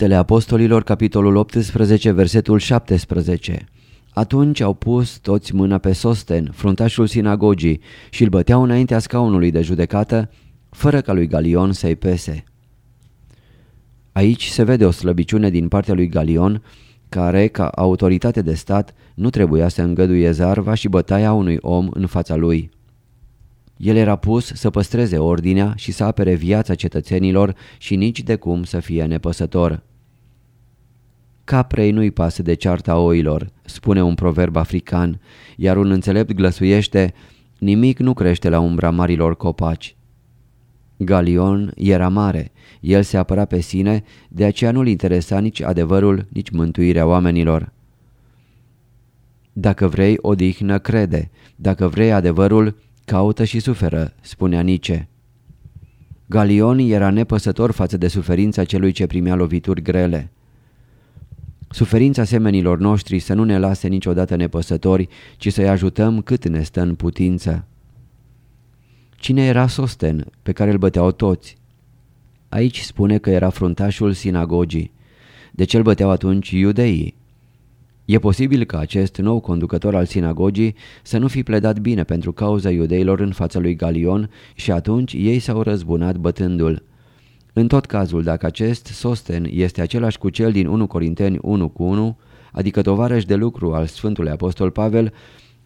Faptele Apostolilor, capitolul 18, versetul 17. Atunci au pus toți mâna pe Sosten, fruntașul sinagogii, și îl băteau înaintea scaunului de judecată, fără ca lui Galion să-i pese. Aici se vede o slăbiciune din partea lui Galion, care, ca autoritate de stat, nu trebuia să îngăduie zarva și bătaia unui om în fața lui. El era pus să păstreze ordinea și să apere viața cetățenilor și nici de cum să fie nepăsător. Caprei nu-i pasă de cearta oilor, spune un proverb african, iar un înțelept glăsuiește, nimic nu crește la umbra marilor copaci. Galion era mare, el se apăra pe sine, de aceea nu-l interesa nici adevărul, nici mântuirea oamenilor. Dacă vrei odihnă, crede, dacă vrei adevărul, caută și suferă, spunea Nice. Galion era nepăsător față de suferința celui ce primea lovituri grele. Suferința semenilor noștri să nu ne lase niciodată nepăsători, ci să-i ajutăm cât ne stă în putință. Cine era Sosten, pe care îl băteau toți? Aici spune că era fruntașul sinagogii. De ce îl băteau atunci iudeii? E posibil ca acest nou conducător al sinagogii să nu fi pledat bine pentru cauza iudeilor în fața lui Galion și atunci ei s-au răzbunat bătându-l. În tot cazul, dacă acest Sosten este același cu cel din 1 Corinteni 1 cu 1, adică tovarăș de lucru al Sfântului Apostol Pavel,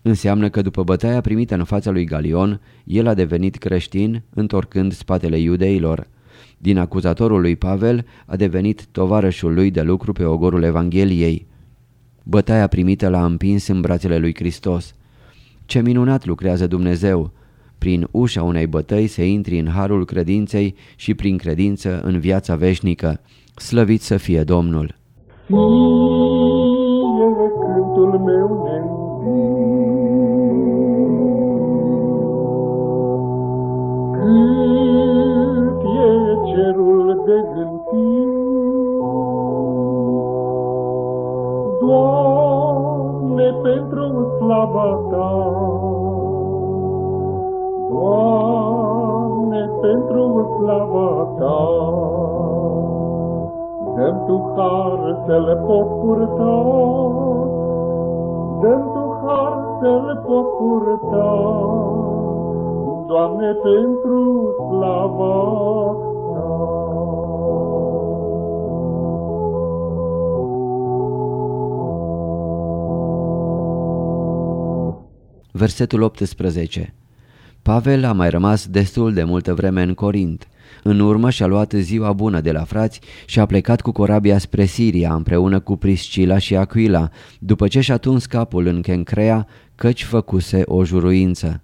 înseamnă că după bătaia primită în fața lui Galion, el a devenit creștin, întorcând spatele iudeilor. Din acuzatorul lui Pavel a devenit tovarășul lui de lucru pe ogorul Evangheliei. Bătaia primită l-a împins în brațele lui Hristos. Ce minunat lucrează Dumnezeu! Prin ușa unei bătăi se intri în harul credinței și prin credință în viața veșnică. Slăvit să fie Domnul! Mie cântul meu Versetul 18 Pavel a mai rămas destul de multă vreme în Corint. În urmă și-a luat ziua bună de la frați și a plecat cu corabia spre Siria împreună cu Priscila și Aquila, după ce și-a tuns capul în Kencrea, căci făcuse o juruință.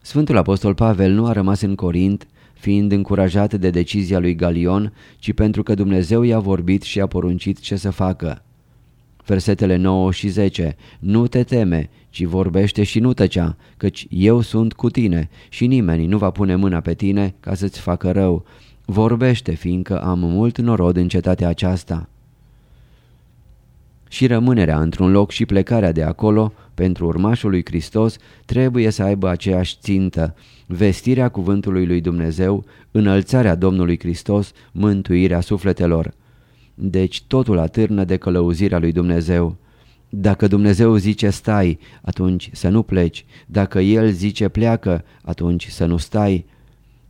Sfântul Apostol Pavel nu a rămas în Corint, fiind încurajat de decizia lui Galion, ci pentru că Dumnezeu i-a vorbit și a poruncit ce să facă. Versetele 9 și 10 Nu te teme, ci vorbește și nu tăcea, căci eu sunt cu tine și nimeni nu va pune mâna pe tine ca să-ți facă rău. Vorbește, fiindcă am mult norod în cetatea aceasta. Și rămânerea într-un loc și plecarea de acolo pentru urmașul lui Hristos trebuie să aibă aceeași țintă, vestirea cuvântului lui Dumnezeu, înălțarea Domnului Hristos, mântuirea sufletelor. Deci totul atârnă de călăuzirea lui Dumnezeu. Dacă Dumnezeu zice stai, atunci să nu pleci. Dacă El zice pleacă, atunci să nu stai.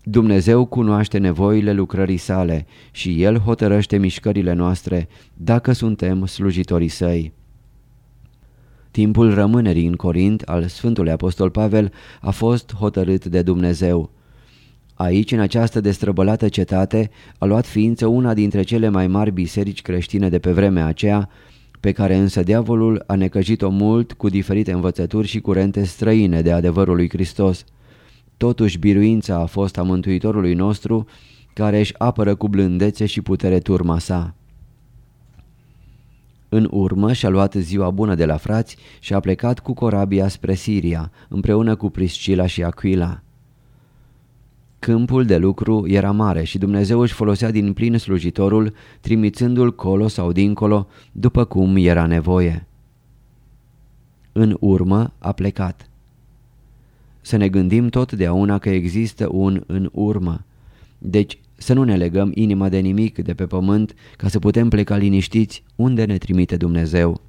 Dumnezeu cunoaște nevoile lucrării sale și El hotărăște mișcările noastre dacă suntem slujitorii săi. Timpul rămânerii în Corint al Sfântului Apostol Pavel a fost hotărât de Dumnezeu. Aici, în această destrăbălată cetate, a luat ființă una dintre cele mai mari biserici creștine de pe vremea aceea, pe care însă diavolul a necăjit-o mult cu diferite învățături și curente străine de adevărul lui Hristos. Totuși biruința a fost a Mântuitorului nostru, care își apără cu blândețe și putere turma sa. În urmă și-a luat ziua bună de la frați și a plecat cu corabia spre Siria, împreună cu Priscila și Aquila. Câmpul de lucru era mare și Dumnezeu își folosea din plin slujitorul, trimițându-l colo sau dincolo, după cum era nevoie. În urmă a plecat. Să ne gândim totdeauna că există un în urmă. Deci să nu ne legăm inima de nimic de pe pământ ca să putem pleca liniștiți unde ne trimite Dumnezeu.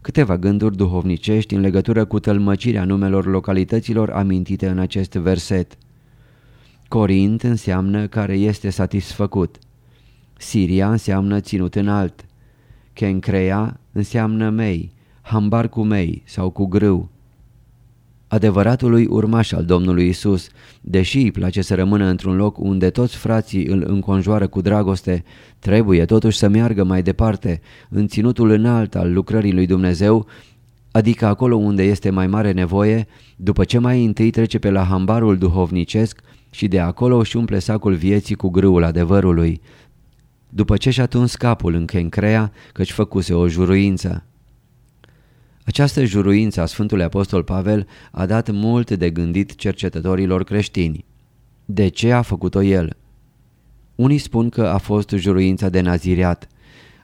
Câteva gânduri duhovnicești în legătură cu tălmăcirea numelor localităților amintite în acest verset. Corint înseamnă care este satisfăcut. Siria înseamnă ținut înalt. Kencrea înseamnă mei, hambar cu mei sau cu grâu adevăratului urmaș al Domnului Isus, deși îi place să rămână într-un loc unde toți frații îl înconjoară cu dragoste, trebuie totuși să meargă mai departe, în ținutul înalt al lucrării lui Dumnezeu, adică acolo unde este mai mare nevoie, după ce mai întâi trece pe la hambarul duhovnicesc și de acolo își umple sacul vieții cu grâul adevărului. După ce și-a tuns capul în Kencrea, căci făcuse o juruință. Această juruință a Sfântului Apostol Pavel a dat mult de gândit cercetătorilor creștini. De ce a făcut-o el? Unii spun că a fost juruința de naziriat.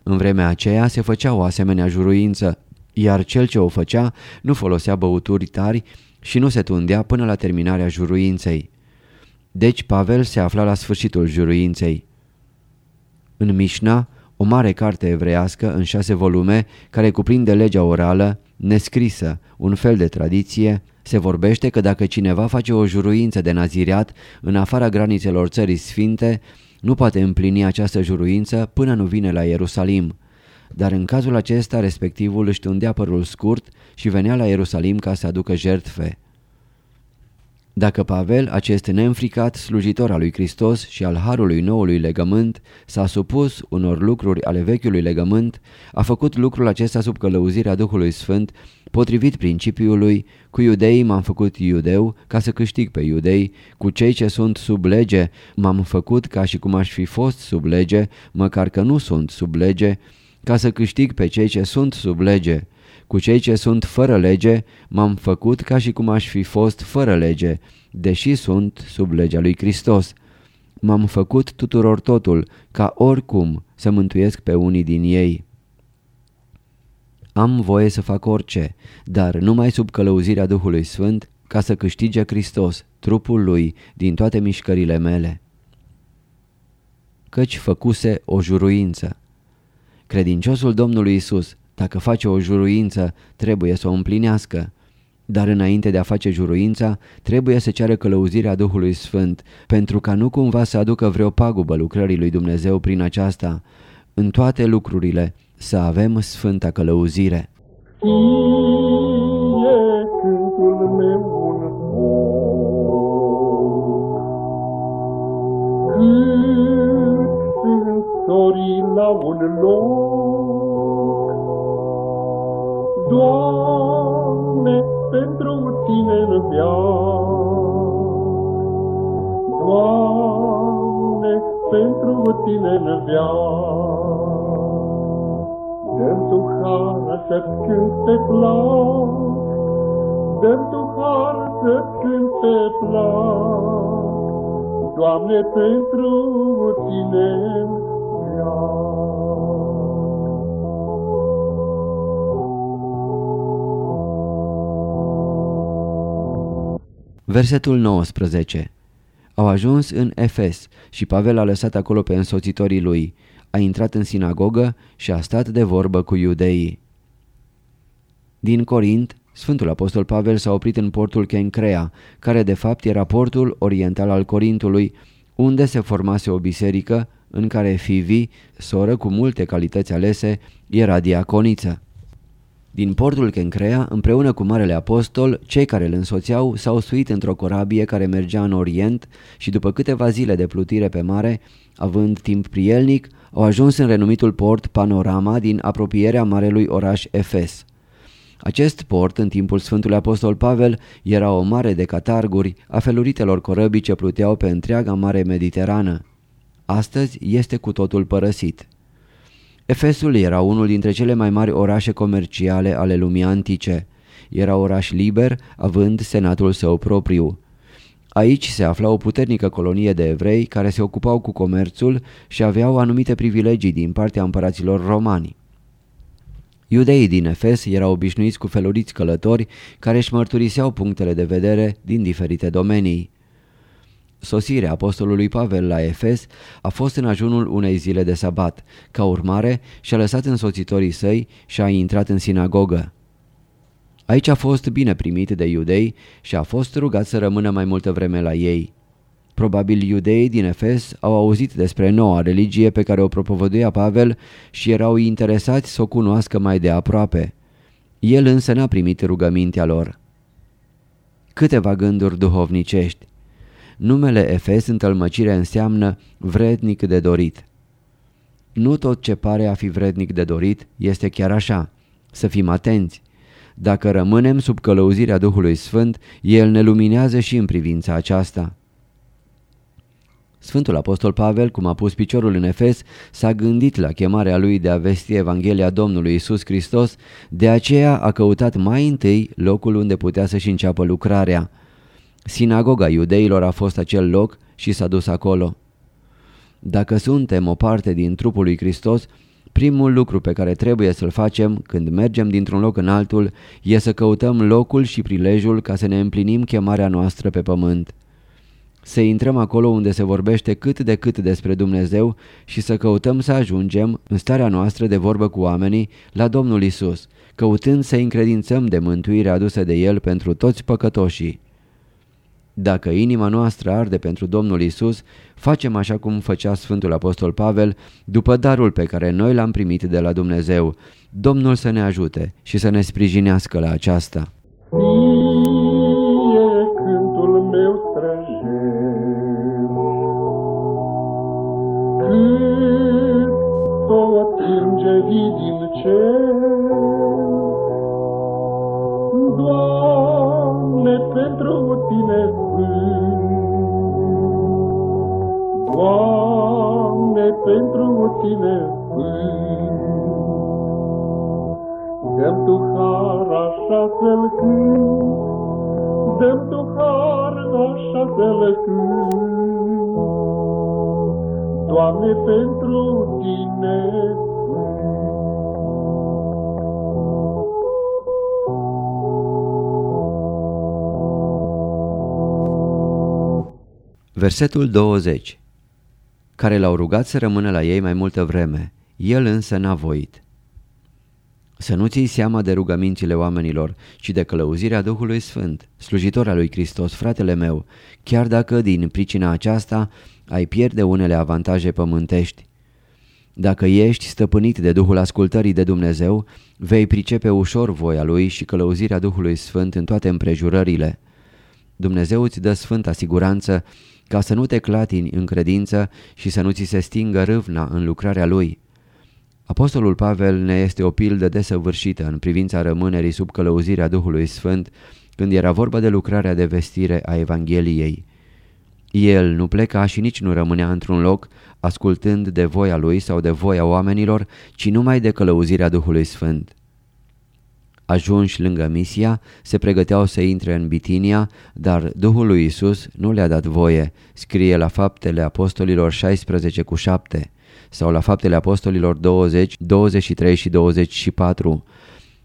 În vremea aceea se făcea o asemenea juruință, iar cel ce o făcea nu folosea băuturi tari și nu se tundea până la terminarea juruinței. Deci Pavel se afla la sfârșitul juruinței. În Mișna, o mare carte evreiască în șase volume care cuprinde legea orală, nescrisă, un fel de tradiție, se vorbește că dacă cineva face o juruință de naziriat în afara granițelor țării sfinte, nu poate împlini această juruință până nu vine la Ierusalim. Dar în cazul acesta, respectivul își tundea părul scurt și venea la Ierusalim ca să aducă jertfe. Dacă Pavel, acest neînfricat slujitor al lui Hristos și al harului noului legământ, s-a supus unor lucruri ale vechiului legământ, a făcut lucrul acesta sub călăuzirea Duhului Sfânt, potrivit principiului, cu iudeii m-am făcut iudeu ca să câștig pe iudei, cu cei ce sunt sub lege m-am făcut ca și cum aș fi fost sub lege, măcar că nu sunt sub lege, ca să câștig pe cei ce sunt sub lege. Cu cei ce sunt fără lege m-am făcut ca și cum aș fi fost fără lege, deși sunt sub legea lui Hristos. M-am făcut tuturor totul, ca oricum să mântuiesc pe unii din ei. Am voie să fac orice, dar numai sub călăuzirea Duhului Sfânt, ca să câștige Hristos, trupul lui, din toate mișcările mele. Căci făcuse o juruință. Credinciosul Domnului Isus dacă face o juruință, trebuie să o împlinească. Dar înainte de a face juruința, trebuie să ceară călăuzirea Duhului Sfânt, pentru ca nu cumva să aducă vreo pagubă lucrării lui Dumnezeu prin aceasta. În toate lucrurile să avem sfânta călăuzire. Fie cântul meu un Cât la un loc, Doamne, pentru Tine în Doamne, pentru Tine în Dăm Tu har să-ți cânt pe plac, Dăm Tu har să-ți cânt pe plac, Doamne, pentru Tine în Versetul 19 Au ajuns în Efes și Pavel a lăsat acolo pe însoțitorii lui. A intrat în sinagogă și a stat de vorbă cu iudeii. Din Corint Sfântul Apostol Pavel s-a oprit în portul Kencrea, care de fapt era portul oriental al Corintului, unde se formase o biserică în care Fivi, soră cu multe calități alese, era diaconiță. Din portul Kencrea, împreună cu Marele Apostol, cei care îl însoțeau s-au suit într-o corabie care mergea în Orient și după câteva zile de plutire pe mare, având timp prielnic, au ajuns în renumitul port Panorama din apropierea marelui oraș Efes. Acest port, în timpul Sfântului Apostol Pavel, era o mare de catarguri a feluritelor corăbii ce pluteau pe întreaga mare mediterană. Astăzi este cu totul părăsit. Efesul era unul dintre cele mai mari orașe comerciale ale lumii antice. Era oraș liber, având senatul său propriu. Aici se afla o puternică colonie de evrei care se ocupau cu comerțul și aveau anumite privilegii din partea împăraților romani. Iudeii din Efes erau obișnuiți cu feluriți călători care își mărturiseau punctele de vedere din diferite domenii. Sosirea apostolului Pavel la Efes a fost în ajunul unei zile de sabat. Ca urmare, și-a lăsat însoțitorii săi și a intrat în sinagogă. Aici a fost bine primit de iudei și a fost rugat să rămână mai multă vreme la ei. Probabil iudeii din Efes au auzit despre noua religie pe care o propovăduia Pavel și erau interesați să o cunoască mai de aproape. El însă n-a primit rugămintea lor. Câteva gânduri duhovnicești. Numele Efes în tălmăcire înseamnă vrednic de dorit. Nu tot ce pare a fi vrednic de dorit este chiar așa. Să fim atenți. Dacă rămânem sub călăuzirea Duhului Sfânt, El ne luminează și în privința aceasta. Sfântul Apostol Pavel, cum a pus piciorul în Efes, s-a gândit la chemarea lui de a vesti Evanghelia Domnului Isus Hristos, de aceea a căutat mai întâi locul unde putea să-și înceapă lucrarea. Sinagoga iudeilor a fost acel loc și s-a dus acolo. Dacă suntem o parte din trupul lui Hristos, primul lucru pe care trebuie să-l facem când mergem dintr-un loc în altul e să căutăm locul și prilejul ca să ne împlinim chemarea noastră pe pământ să intrăm acolo unde se vorbește cât de cât despre Dumnezeu și să căutăm să ajungem, în starea noastră de vorbă cu oamenii, la Domnul Isus, căutând să încredințăm de mântuirea adusă de El pentru toți păcătoșii. Dacă inima noastră arde pentru Domnul Isus, facem așa cum făcea Sfântul Apostol Pavel după darul pe care noi l-am primit de la Dumnezeu. Domnul să ne ajute și să ne sprijinească la aceasta. îngerii din cer. Pentru Tine Dăm Tu har așa să-L Dăm Tu har așa să-L Doamne, pentru Tine Versetul 20 Care l-au rugat să rămână la ei mai multă vreme, el însă n-a voit. Să nu ții seama de rugămințile oamenilor, ci de călăuzirea Duhului Sfânt, slujitor al lui Hristos, fratele meu, chiar dacă din pricina aceasta ai pierde unele avantaje pământești. Dacă ești stăpânit de Duhul ascultării de Dumnezeu, vei pricepe ușor voia Lui și călăuzirea Duhului Sfânt în toate împrejurările. Dumnezeu îți dă sfânta siguranță ca să nu te clatini în credință și să nu ți se stingă râvna în lucrarea Lui. Apostolul Pavel ne este o pildă desăvârșită în privința rămânerii sub călăuzirea Duhului Sfânt când era vorba de lucrarea de vestire a Evangheliei. El nu pleca și nici nu rămânea într-un loc ascultând de voia lui sau de voia oamenilor, ci numai de călăuzirea Duhului Sfânt. Ajunși lângă Misia, se pregăteau să intre în Bitinia, dar Duhul lui Isus nu le-a dat voie, scrie la faptele apostolilor 16 cu 7 sau la faptele apostolilor 20, 23 și 24.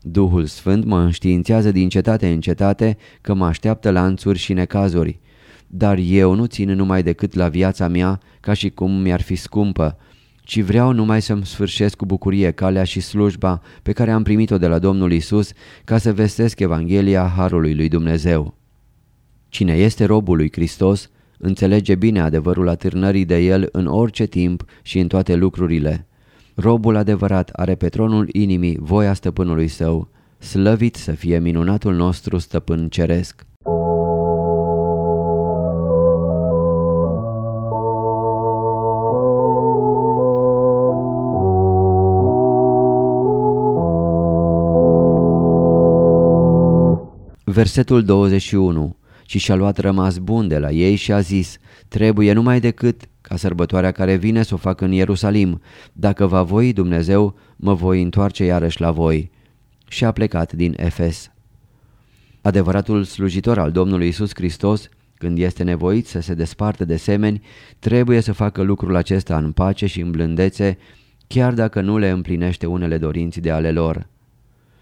Duhul Sfânt mă înștiințează din cetate în cetate că mă așteaptă lanțuri și necazuri. Dar eu nu țin numai decât la viața mea ca și cum mi-ar fi scumpă. Ci vreau numai să-mi sfârșesc cu bucurie calea și slujba pe care am primit-o de la Domnul Isus ca să vestesc Evanghelia Harului lui Dumnezeu. Cine este robul lui Hristos, înțelege bine adevărul atârnării de el în orice timp și în toate lucrurile. Robul adevărat are pe tronul inimii voia stăpânului său, slăvit să fie minunatul nostru stăpân ceresc. Versetul 21 ci și-a luat rămas bun de la ei și a zis, trebuie numai decât ca sărbătoarea care vine să o fac în Ierusalim. Dacă va voi Dumnezeu, mă voi întoarce iarăși la voi. Și a plecat din Efes. Adevăratul slujitor al Domnului Isus Hristos, când este nevoit să se desparte de semeni, trebuie să facă lucrul acesta în pace și în blândețe, chiar dacă nu le împlinește unele dorinți de ale lor.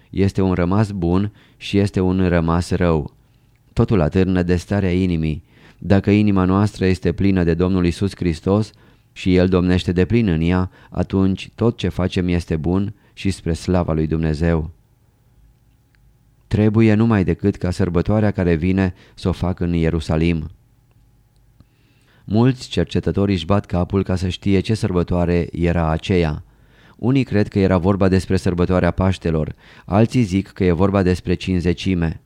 Este un rămas bun și este un rămas rău. Totul atârnă de starea inimii. Dacă inima noastră este plină de Domnul Isus Hristos și El domnește de plin în ea, atunci tot ce facem este bun și spre slava lui Dumnezeu. Trebuie numai decât ca sărbătoarea care vine să o fac în Ierusalim. Mulți cercetători își bat capul ca să știe ce sărbătoare era aceea. Unii cred că era vorba despre sărbătoarea Paștelor, alții zic că e vorba despre cinzecime.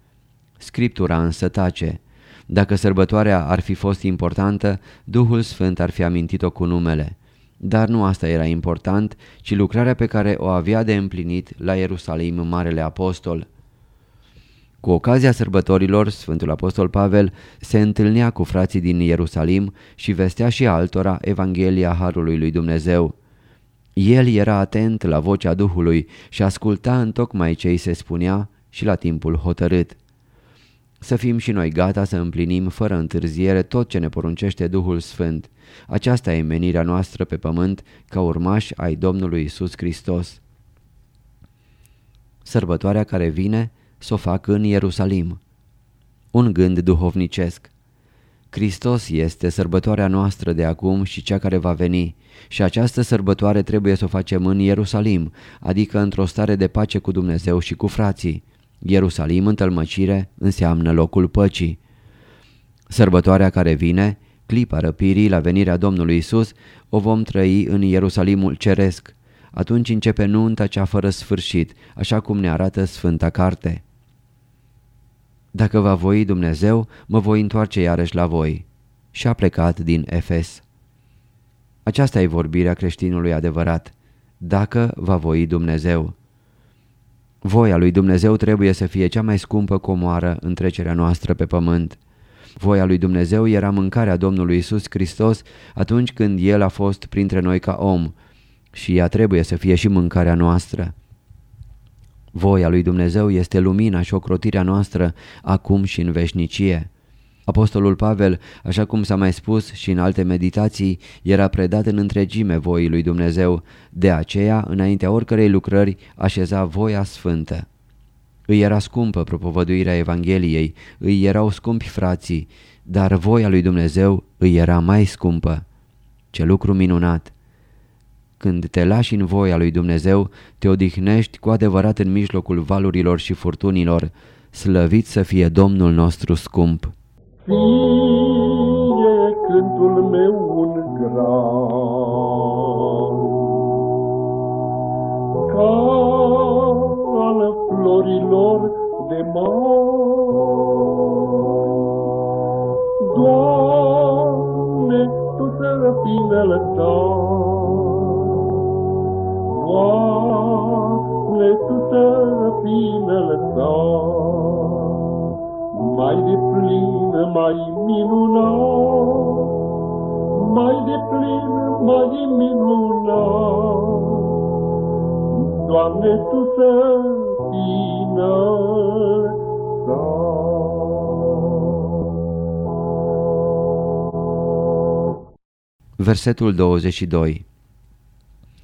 Scriptura însă tace. Dacă sărbătoarea ar fi fost importantă, Duhul Sfânt ar fi amintit-o cu numele. Dar nu asta era important, ci lucrarea pe care o avea de împlinit la Ierusalim Marele Apostol. Cu ocazia sărbătorilor, Sfântul Apostol Pavel se întâlnea cu frații din Ierusalim și vestea și altora Evanghelia Harului lui Dumnezeu. El era atent la vocea Duhului și asculta întocmai ce îi se spunea și la timpul hotărât să fim și noi gata să împlinim fără întârziere tot ce ne poruncește Duhul Sfânt. Aceasta e menirea noastră pe pământ ca urmași ai Domnului Isus Hristos. Sărbătoarea care vine să o fac în Ierusalim. Un gând duhovnicesc. Hristos este sărbătoarea noastră de acum și cea care va veni și această sărbătoare trebuie să o facem în Ierusalim, adică într-o stare de pace cu Dumnezeu și cu frații. Ierusalim în tălmăcire înseamnă locul păcii. Sărbătoarea care vine, clipa răpirii la venirea Domnului Isus, o vom trăi în Ierusalimul ceresc. Atunci începe nunta cea fără sfârșit, așa cum ne arată Sfânta Carte. Dacă va voi Dumnezeu, mă voi întoarce iarăși la voi. Și a plecat din Efes. Aceasta e vorbirea creștinului adevărat. Dacă va voi Dumnezeu. Voia lui Dumnezeu trebuie să fie cea mai scumpă comoară în trecerea noastră pe pământ. Voia lui Dumnezeu era mâncarea Domnului Isus Hristos atunci când El a fost printre noi ca om și ea trebuie să fie și mâncarea noastră. Voia lui Dumnezeu este lumina și ocrotirea noastră acum și în veșnicie. Apostolul Pavel, așa cum s-a mai spus și în alte meditații, era predat în întregime voii lui Dumnezeu, de aceea, înaintea oricărei lucrări, așeza voia sfântă. Îi era scumpă propovăduirea Evangheliei, îi erau scumpi frații, dar voia lui Dumnezeu îi era mai scumpă. Ce lucru minunat! Când te lași în voia lui Dumnezeu, te odihnești cu adevărat în mijlocul valurilor și furtunilor, slăvit să fie Domnul nostru scump! fie cântul meu un gran. Ca al florilor de mar. Doamne, Tu sărăpinele Ta, Doamne, Tu sărăpinele Ta, mai de plin, mai minunat, mai de plin, mai minunat. Doamne, Tu să vină Versetul 22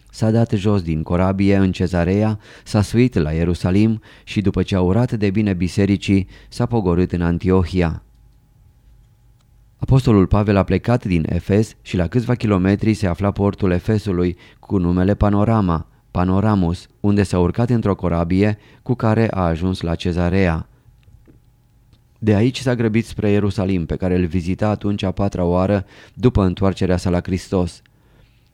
S-a dat jos din corabie în cezarea, s-a suit la Ierusalim și după ce a urat de bine bisericii, s-a pogorât în Antiohia. Apostolul Pavel a plecat din Efes și la câțiva kilometri se afla portul Efesului cu numele Panorama, Panoramus, unde s-a urcat într-o corabie cu care a ajuns la cezarea. De aici s-a grăbit spre Ierusalim, pe care îl vizita atunci a patra oară după întoarcerea sa la Hristos.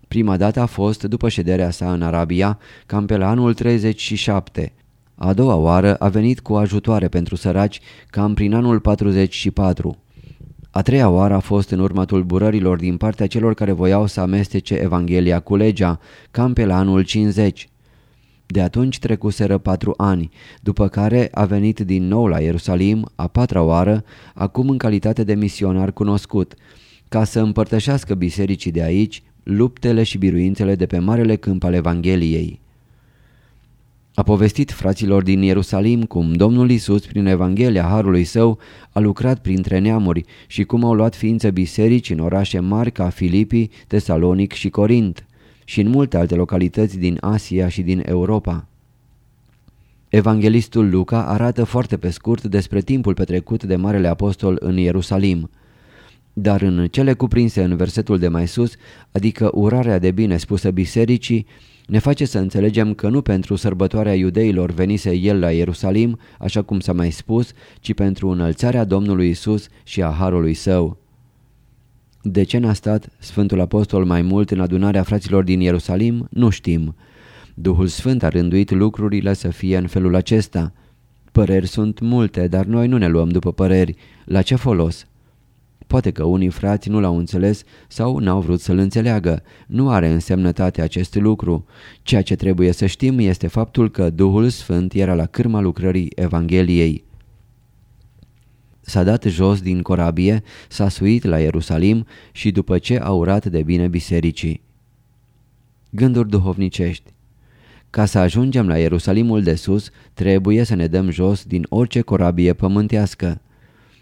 Prima dată a fost după șederea sa în Arabia, cam pe la anul 37. A doua oară a venit cu ajutoare pentru săraci, cam prin anul 44. A treia oară a fost în urma tulburărilor din partea celor care voiau să amestece Evanghelia cu legea, cam pe la anul 50. De atunci trecuseră patru ani, după care a venit din nou la Ierusalim, a patra oară, acum în calitate de misionar cunoscut, ca să împărtășească bisericii de aici luptele și biruințele de pe marele câmp al Evangheliei. A povestit fraților din Ierusalim cum Domnul Isus, prin Evanghelia Harului Său, a lucrat printre neamuri și cum au luat ființă biserici în orașe mari ca Filipii, Tesalonic și Corint și în multe alte localități din Asia și din Europa. Evanghelistul Luca arată foarte pe scurt despre timpul petrecut de Marele Apostol în Ierusalim. Dar în cele cuprinse în versetul de mai sus, adică urarea de bine spusă bisericii, ne face să înțelegem că nu pentru sărbătoarea iudeilor venise el la Ierusalim, așa cum s-a mai spus, ci pentru înălțarea Domnului Isus și a Harului Său. De ce n-a stat Sfântul Apostol mai mult în adunarea fraților din Ierusalim, nu știm. Duhul Sfânt a rânduit lucrurile să fie în felul acesta. Păreri sunt multe, dar noi nu ne luăm după păreri. La ce folos? Poate că unii frați nu l-au înțeles sau n-au vrut să-l înțeleagă. Nu are însemnătate acest lucru. Ceea ce trebuie să știm este faptul că Duhul Sfânt era la cârma lucrării Evangheliei. S-a dat jos din corabie, s-a suit la Ierusalim și după ce a urat de bine bisericii. Gânduri duhovnicești Ca să ajungem la Ierusalimul de sus, trebuie să ne dăm jos din orice corabie pământească.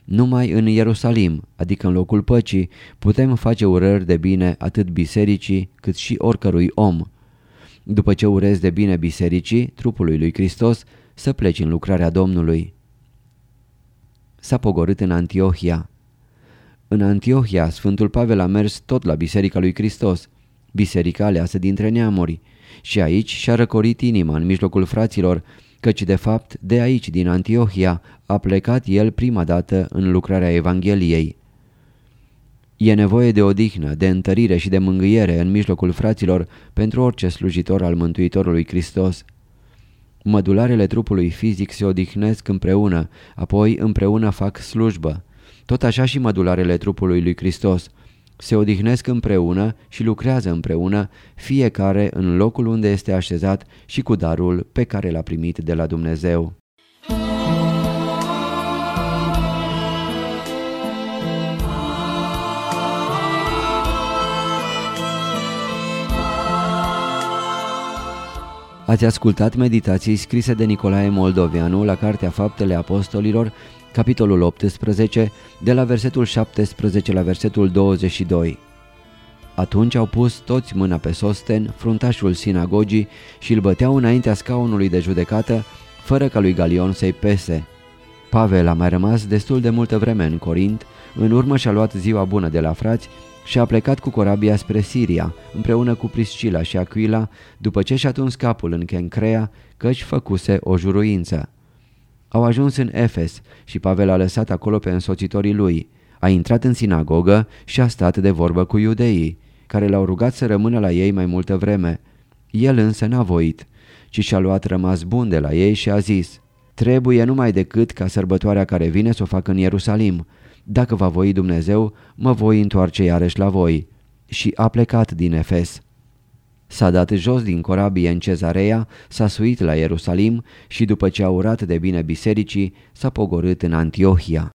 Numai în Ierusalim, adică în locul păcii, putem face urări de bine atât bisericii cât și oricărui om. După ce urezi de bine bisericii, trupului lui Hristos, să pleci în lucrarea Domnului. S-a pogorât în Antiohia. În Antiohia, Sfântul Pavel a mers tot la Biserica lui Hristos, biserica aleasă dintre neamuri, și aici și-a răcorit inima în mijlocul fraților, căci de fapt de aici din Antiohia a plecat el prima dată în lucrarea Evangheliei. E nevoie de odihnă, de întărire și de mângâiere în mijlocul fraților pentru orice slujitor al Mântuitorului Hristos. Mădularele trupului fizic se odihnesc împreună, apoi împreună fac slujbă. Tot așa și mădularele trupului lui Hristos – se odihnesc împreună și lucrează împreună, fiecare în locul unde este așezat și cu darul pe care l-a primit de la Dumnezeu. Ați ascultat meditații scrise de Nicolae Moldovianu la Cartea Faptele Apostolilor, capitolul 18, de la versetul 17 la versetul 22. Atunci au pus toți mâna pe Sosten, fruntașul sinagogii, și îl băteau înaintea scaunului de judecată, fără ca lui Galion să-i pese. Pavel a mai rămas destul de multă vreme în Corint, în urmă și-a luat ziua bună de la frați și a plecat cu corabia spre Siria, împreună cu Priscila și Aquila, după ce și-a tuns capul în Kencrea, căci făcuse o juruință. Au ajuns în Efes și Pavel a lăsat acolo pe însoțitorii lui. A intrat în sinagogă și a stat de vorbă cu iudeii, care l-au rugat să rămână la ei mai multă vreme. El însă n-a voit, ci și-a luat rămas bun de la ei și a zis Trebuie numai decât ca sărbătoarea care vine să o fac în Ierusalim. Dacă va voi Dumnezeu, mă voi întoarce iarăși la voi. Și a plecat din Efes. S-a dat jos din corabie în cezarea, s-a suit la Ierusalim și după ce a urat de bine bisericii, s-a pogorât în Antiohia.